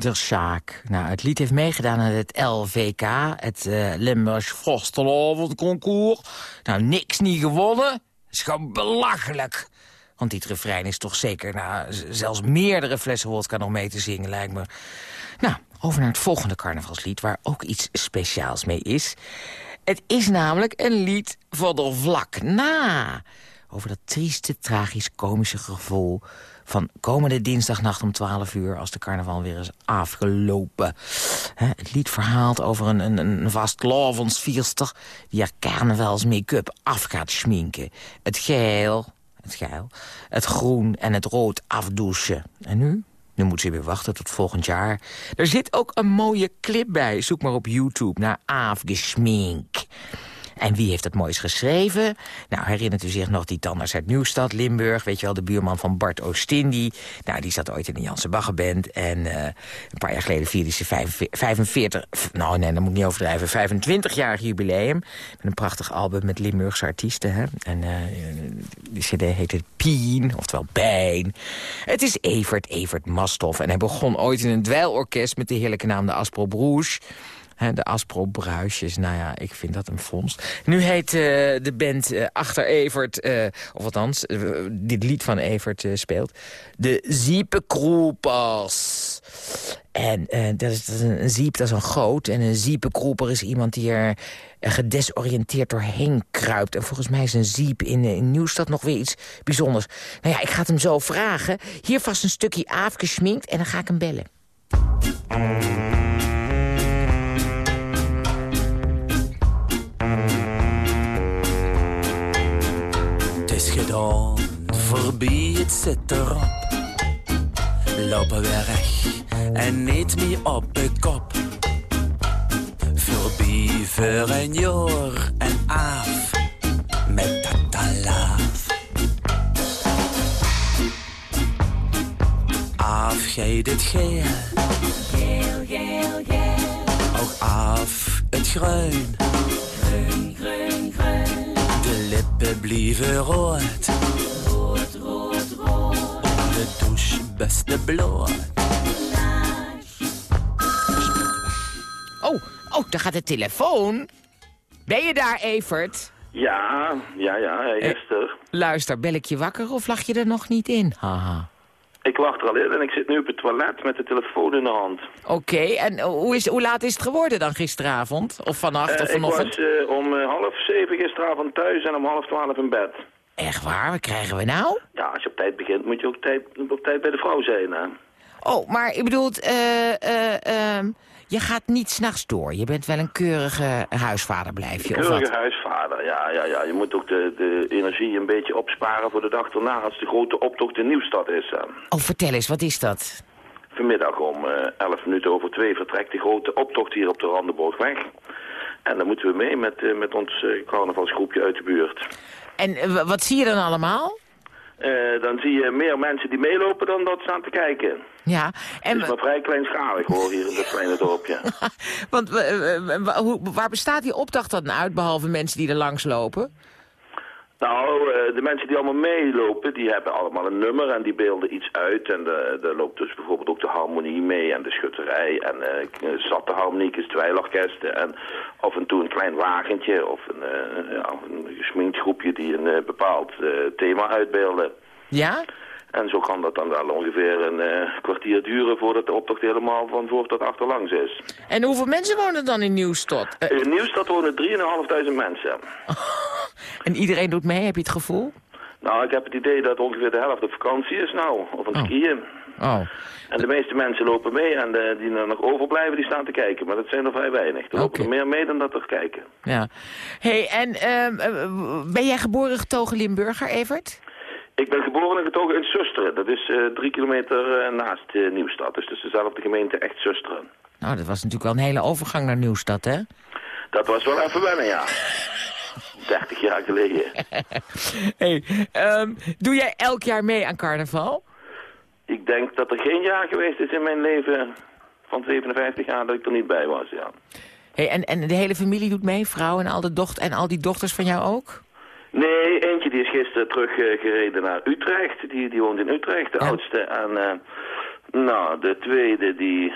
De Sjaak. Nou, het lied heeft meegedaan aan het LVK, het uh, Limburgs Vorstelavondconcours. Nou, niks niet gewonnen. Is gewoon belachelijk. Want dit refrein is toch zeker, nou, zelfs meerdere flessen wodka nog mee te zingen, lijkt me. Nou, over naar het volgende carnavalslied, waar ook iets speciaals mee is. Het is namelijk een lied van de vlak na. over dat trieste, tragisch, komische gevoel... van komende dinsdagnacht om 12 uur... als de carnaval weer is afgelopen. Het lied verhaalt over een, een, een vastlovensvierster... die haar carnavals make-up af gaat schminken. Het geel, het geil, het groen en het rood afdouchen. En nu? Nu moet ze weer wachten tot volgend jaar. Er zit ook een mooie clip bij. Zoek maar op YouTube naar Afgeschmink. En wie heeft dat moois geschreven? Nou, herinnert u zich nog die tandarts uit Nieuwstad, Limburg... weet je wel, de buurman van Bart Oostindi. Nou, die zat ooit in de Janse Baggerband. En eh, een paar jaar geleden vierde ze 45... 45 nou, nee, dat moet ik niet overdrijven. 25-jarig jubileum. Met een prachtig album met Limburgse artiesten. Hè? En eh, die cd heette Pien, oftewel Pijn. Het is Evert, Evert Masthoff. En hij begon ooit in een dweilorkest met de heerlijke naam de Aspro Broes... De Aspro Bruisjes, nou ja, ik vind dat een vondst. Nu heet eh, de band eh, achter Evert, eh, of althans, dit lied van Evert speelt... De Ziepekroepers. En dat, is, dat is een, ziep, dat is een goot. En een ziepekroeper is iemand die er gedesoriënteerd doorheen kruipt. En volgens mij is een ziep in, in Nieuwstad nog weer iets bijzonders. Nou ja, ik ga het hem zo vragen. Hier vast een stukje afgesminkt en dan ga ik hem bellen. Gedaan, voorbij het zit erop. Lopen we weg en niet meer op de kop. Voorbij voor een jaar en af met dat talaaf. Afgeet het geel, Geel, geel, geel. ook af het groen. Groen, groen, groen. Lippen blijven rood, Rood, rood, rood. de douche beste bloot. Oh, oh, daar gaat de telefoon. Ben je daar, Evert? Ja, ja, ja, hij is er. Luister, bel ik je wakker of lag je er nog niet in? Haha. Ik wacht er al in en ik zit nu op het toilet met de telefoon in de hand. Oké, en eh, hoe, is, hoe laat is het geworden dan gisteravond? Of vannacht Eh, of ik was vanochtend? eh, om half zeven gisteravond thuis en om half twaalf in bed. Echt waar? Wat krijgen we nou? Ja, als je op tijd begint moet je ook tijd, op tijd bij de vrouw zijn, hè. Oh, maar ik bedoel, eh, eh, ehm, je gaat niet s'nachts door. Je bent wel een keurige huisvader, blijf je, of Keurige wat? huisvader, ja, ja, ja. Je moet ook de, de energie een beetje opsparen voor de dag erna als de grote optocht in Nieuwstad is. Oh, vertel eens, wat is dat? Vanmiddag om eh 11 minuten over twee vertrekt de grote optocht hier op de Randenboogweg. En dan moeten we mee met, eh, met ons eh, carnavalsgroepje uit de buurt. En wa- wat zie je dan allemaal? Dan zie je meer mensen die meelopen dan dat staan te kijken. Ja, Het en is maar vrij kleinschalig hoor, hier in dit kleine dorpje. (laughs) want, waar bestaat die opdracht dan uit, behalve mensen die er langs lopen? Nou, eh, de mensen die allemaal meelopen, die hebben allemaal een nummer en die beelden iets uit. En er loopt dus bijvoorbeeld ook de harmonie mee en de schutterij en eh zatte harmoniekes, dweilorkesten. En af en toe een klein wagentje of een, ja, een gesminkt groepje die een bepaald thema uitbeelden. Ja? En zo kan dat dan wel ongeveer een eh, kwartier duren voordat de optocht helemaal van voor tot achter langs is. En hoeveel mensen wonen dan in Nieuwstad? Eh, In Nieuwstad wonen 3.500 mensen. (laughs) en iedereen doet mee, heb je het gevoel? Nou, ik heb het idee dat ongeveer de helft op vakantie is nou, of aan het skiën. Oh, En de meeste mensen lopen mee en de, die er nog overblijven, die staan te kijken. Maar dat zijn er vrij weinig. Er lopen er meer mee dan dat er kijken. ja. hey, en ehm, eh, ben jij geboren getogen Limburger, Evert? Ik ben geboren en getogen in Susteren. Dat is eh, drie kilometer eh, naast eh, Nieuwstad. Dus is dezelfde gemeente echt Susteren. Nou, dat was natuurlijk wel een hele overgang naar Nieuwstad, hè? Dat was wel even wennen, ja. (laughs) 30 jaar geleden. (laughs) hey, ehm, doe jij elk jaar mee aan carnaval? Ik denk dat er geen jaar geweest is in mijn leven van 57 jaar dat ik er niet bij was, ja. Hey, en, en de hele familie doet mee, vrouw en al, de docht en al die dochters van jou ook? Nee, eentje die is gisteren teruggereden naar Utrecht. Die, die woont in Utrecht, de oudste. En eh, nou, de tweede die,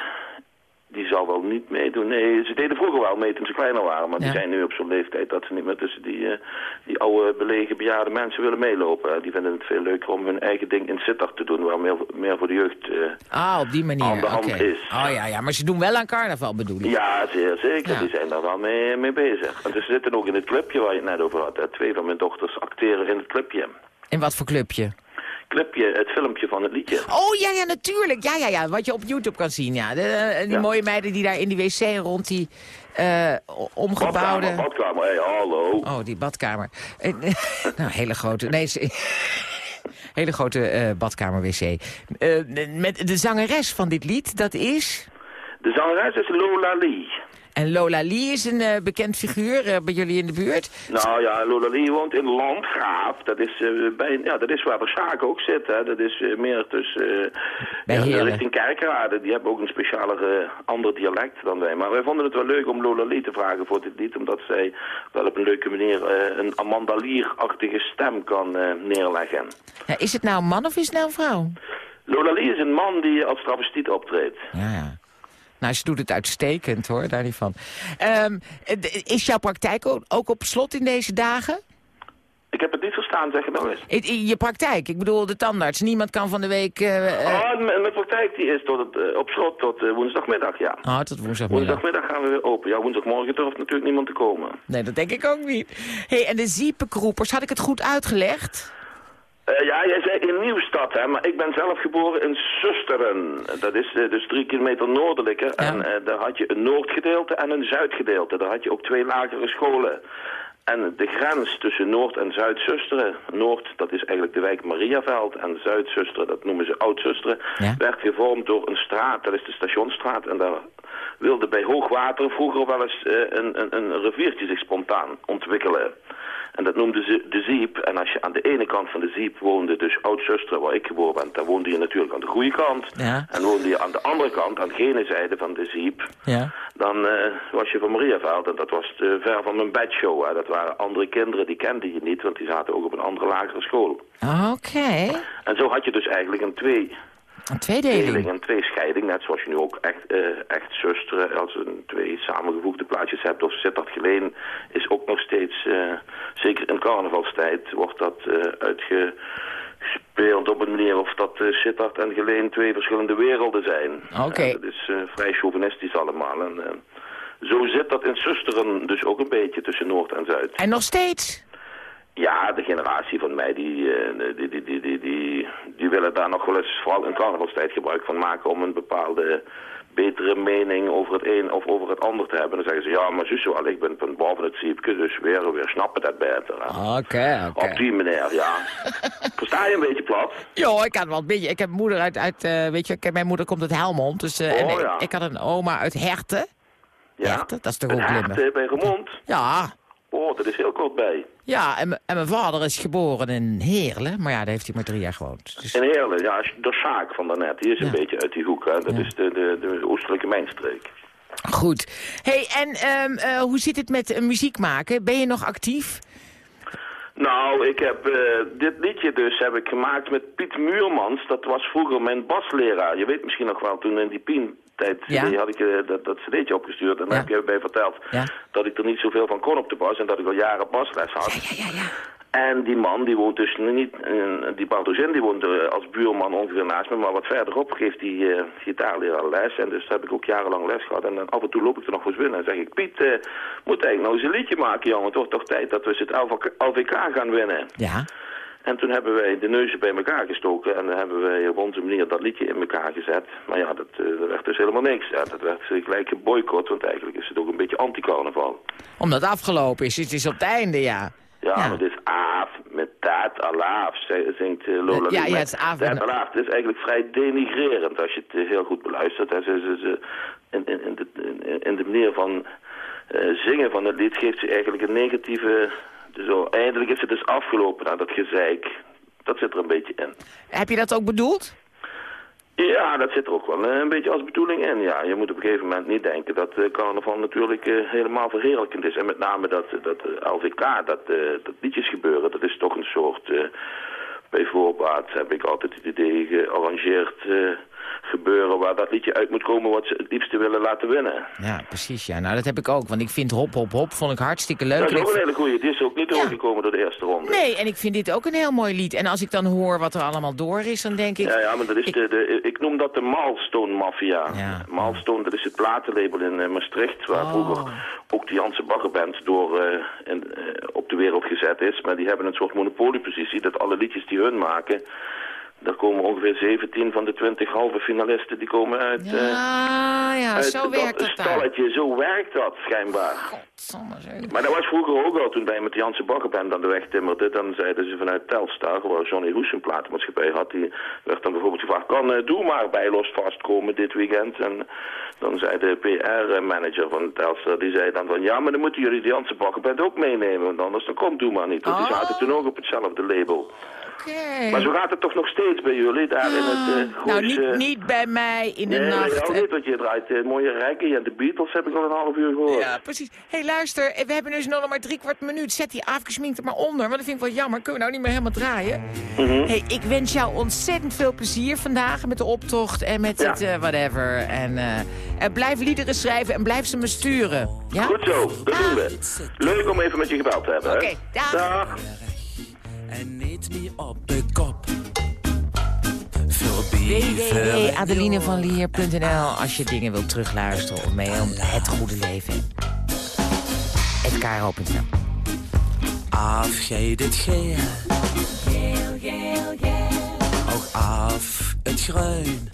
die zal wel niet meedoen. Nee, ze deden vroeger wel mee toen ze kleiner waren. Maar die zijn nu op zo'n leeftijd dat ze niet meer tussen die, eh, die oude belegen bejaarde mensen willen meelopen. Die vinden het veel leuker om hun eigen ding in Sittard te doen. Waar meer, meer voor de jeugd... eh, Ah, op die manier. Aan de hand oké. is. Oh ja, ja, maar ze doen wel aan carnaval bedoel ik. Ja, zeer zeker. Ja. Die zijn daar wel mee, mee bezig. En ze zitten ook in het clubje waar je het net over had. Hè. Twee van mijn dochters acteren in het clubje. In wat voor clubje? Clubje, het filmpje van het liedje. Oh ja, ja, natuurlijk. Ja, ja, ja. Wat je op YouTube kan zien, ja. De, eh, die Ja. mooie meiden die daar in die wc rond die o- omgebouwde... Badkamer, badkamer, hallo. Oh, die badkamer. Eh, (laughs) nou, hele grote... Nee, (laughs) hele grote badkamer-wc. Met de zangeres van dit lied, dat is... De zangeres is Lola Lee. En Lola Lee is een eh, bekend figuur eh, bij jullie in de buurt. Nou ja, Lola Lee woont in Landgraaf. Dat is, eh, bij, ja, dat is waar de zaak ook zit. Hè. Dat is meer tussen Bij ja, Heerlen. richting Kerkrade. Die hebben ook een specialer ander dialect dan wij. Maar wij vonden het wel leuk om Lola Lee te vragen voor dit lied. Omdat zij wel op een leuke manier een Amanda Lear-achtige stem kan neerleggen. Ja, is het nou een man of is het nou een vrouw? Lola Lee is een man die als travestiet optreedt. Ja, ja. Nou, ze doet het uitstekend hoor, daar niet van. Ehm, eh, is jouw praktijk ook- op slot in deze dagen? Ik heb het niet verstaan, zeg nou eens. Je praktijk, ik bedoel de tandarts. Niemand kan van de week... Oh, mijn praktijk die is tot het, op slot tot woensdagmiddag, ja. oh, tot woensdagmiddag. Woensdagmiddag gaan we weer open. Ja, woensdagmorgen durft natuurlijk niemand te komen. Nee, dat denk ik ook niet. hey, en de ziepenkroepers, had ik het goed uitgelegd? Eh, ja, jij zei in Nieuwstad, hè, maar ik ben zelf geboren in Susteren. Dat is eh, dus drie kilometer noordelijker. En eh, daar had je een noordgedeelte en een zuidgedeelte. Daar had je ook twee lagere scholen. En de grens tussen Noord- en Zuid-Zusteren, Noord dat is eigenlijk de wijk Mariaveld en Zuid-Zusteren, dat noemen ze Oud-Zusteren, werd gevormd door een straat, dat is de Stationsstraat. En daar wilde bij hoogwater vroeger wel eens een, een, een riviertje zich spontaan ontwikkelen. En dat noemden ze de Ziep. En als je aan de ene kant van de Ziep woonde, dus Oud-Zusteren, waar ik geboren ben, dan woonde je natuurlijk aan de goede kant. Ja. En woonde je aan de andere kant, aan gene zijde van de Ziep, Ja. dan eh, was je van Mariaveld. En dat was te ver van mijn bedshow. Hè. Dat waren andere kinderen, die kende je niet, want die zaten ook op een andere lagere school. Oké. En zo had je dus eigenlijk een twee... Een tweedeling. Deling, een tweescheiding, net zoals je nu ook echt, eh, echt zusteren, als een twee samengevoegde plaatjes hebt, of Sittard Geleen, is ook nog steeds, eh, zeker in carnavalstijd, wordt dat eh, uitgespeeld op een manier of dat eh, Sittard en Geleen twee verschillende werelden zijn. Oké. Eh, dat is eh, vrij chauvinistisch allemaal. En, eh, zo zit dat in Zusteren dus ook een beetje tussen Noord en Zuid. En nog steeds? Ja, de generatie van mij, die, eh, die, die, die, die, die, die willen daar nog wel eens, vooral in carnavalstijd, gebruik van maken om een bepaalde betere mening over het een of over het ander te hebben. Dan zeggen ze, ja, maar zus wel, ik ben van boven het ziepje, dus weer, weer snappen dat beter. Oké, oké. Op die manier, ja. (laughs) Versta je een beetje plat? Ja, ik had wel een beetje. Ik heb moeder uit, uit eh, weet je, mijn moeder komt uit Helmond. Dus, eh, en Oh, ik- ja. ik had een oma uit Herten. Ja. Herten, dat is toch ook Limburg? hert, eh, bij Remond. Ja, Oh, dat is heel kort bij. Ja en, mijn vader is geboren in Heerlen. Maar ja, daar heeft hij maar drie jaar gewoond. Dus, In Heerlen, ja, de zaak van daarnet, die is een beetje uit die hoek, hè. Dat is de, de, de oostelijke mijnstreek. goed. hey, en ehm, eh, hoe zit het met eh, muziek maken? Ben je nog actief? Nou, ik heb eh, dit liedje dus heb ik gemaakt met Piet Muurmans. Dat was vroeger mijn basleraar. Je weet misschien nog wel, toen in die Pien-tijd Ja. had ik eh, dat, dat cd'tje opgestuurd. En daar heb je bij verteld dat ik er niet zoveel van kon op de bas. En dat ik al jaren basles had. En die man, die woont dus niet, eh, die Baldozin, die woont eh, als buurman ongeveer naast me, maar wat verderop geeft die eh gitaarleraar les. En dus heb ik ook jarenlang les gehad. En dan af en toe loop ik er nog eens binnen en zeg ik, Piet, moet eigenlijk nou eens een liedje maken, jongen. Het wordt toch tijd dat we eens het LVK gaan winnen. Ja. En toen hebben wij de neuzen bij elkaar gestoken en dan hebben wij op onze manier dat liedje in elkaar gezet. Maar ja, dat, eh, dat werd dus helemaal niks. Ja, dat werd eh, gelijk geboycott, want eigenlijk is het ook een beetje anti-carnaval. Omdat het afgelopen is. Het is op het einde, ja. Ja, maar het is Aaf met Taat Alaaf, zingt eh, Lola Ja, ja, het is Aaf Taat Alaaf, het is eigenlijk vrij denigrerend als je het heel goed beluistert. En ze, ze, ze, in, in, in, de, in, de manier van zingen van het lied geeft ze eigenlijk een negatieve... Zo, eindelijk is het dus afgelopen aan dat gezeik. Dat zit er een beetje in. Heb je dat ook bedoeld? Ja, dat zit er ook wel eh, een beetje als bedoeling in. Ja, je moet op een gegeven moment niet denken dat eh, carnaval natuurlijk eh, helemaal verheerlijkend is. En met name dat, dat eh, LVK, dat, dat liedjes gebeuren, dat is toch een soort... bij voorbaat heb ik altijd het idee gearrangeerd... gebeuren waar dat liedje uit moet komen wat ze het liefste willen laten winnen. Ja, precies. Ja. Nou, dat heb ik ook. Want ik vind Hop Hop Hop vond ik hartstikke leuk. Dat is ik ook een hele goeie. Die is ook niet doorgekomen door de eerste ronde. Nee, en ik vind dit ook een heel mooi lied. En als ik dan hoor wat er allemaal door is, dan denk ik... Ja, ja, maar dat is de, de, ik noem dat de Milestone Mafia. Milestone, dat is het platenlabel in eh, Maastricht, waar Oh. vroeger ook de Janse Baggerband door in, eh, op de wereld gezet is. Maar die hebben een soort monopoliepositie, dat alle liedjes die hun maken, daar komen ongeveer 17 van de 20 halve finalisten, die komen uit, eh, Ah, ja, uit zo werkt dat daar. stalletje. Zo werkt dat, schijnbaar. Maar dat was vroeger ook al, toen wij met Janse Baggerband aan de weg timmerden. Dan zeiden ze vanuit Telstar, waar Johnny Hoes een platenmaatschappij had. Die werd dan bijvoorbeeld gevraagd, kan eh, Doe maar bijlos vastkomen dit weekend? En dan zei de PR-manager van Telstar, die zei dan van... Ja, maar dan moeten jullie de Janse Baggerband ook meenemen, want anders dan komt Doe maar niet. Want die Oh. zaten toen ook op hetzelfde label. Maar zo gaat het toch nog steeds bij jullie, daar in het uh, Nou, niet, niet bij mij in de nee, nacht. Nee, ook niet, want je draait eh, mooie reggae en de Beatles heb ik al een half uur gehoord. Ja, precies. Hey, luister, we hebben dus nog maar drie kwart minuut. Zet die afgesminkt er maar onder, want dat vind ik wel jammer. Kunnen we nou niet meer helemaal draaien? Mhm. hey, ik wens jou ontzettend veel plezier vandaag met de optocht en met Ja. het eh, whatever. En, eh, en blijf liederen schrijven en blijf ze me sturen. Ja? Goed zo, dat doen we. Leuk om even met je gebeld te hebben. hè? Oké, dag. dag. En eet me op de kop. Www.adelinevanlier.nl als je dingen wilt terugluisteren of mee om het goede leven. Het karo.nl Afgeet het geel. Ook af het groen.